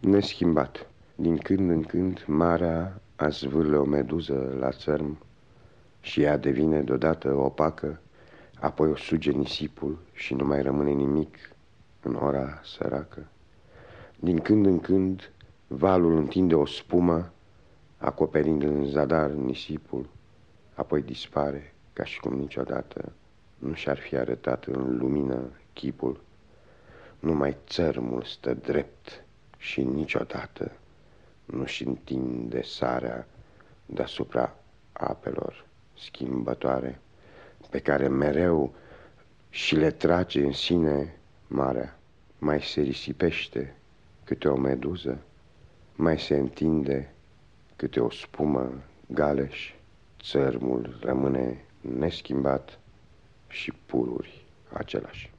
Neschimbat, din când în când, marea a zvârle o meduză la țărm și ea devine deodată opacă, apoi o suge nisipul și nu mai rămâne nimic în ora săracă. Din când în când, valul întinde o spumă, acoperind în zadar nisipul, apoi dispare ca și cum niciodată nu și-ar fi arătat în lumină chipul. Numai țărmul stă drept și niciodată nu-și întinde sarea deasupra apelor schimbătoare, pe care mereu și le trage în sine marea, mai se risipește câte o meduză, mai se întinde câte o spumă galeș, țărmul rămâne neschimbat și pururi același.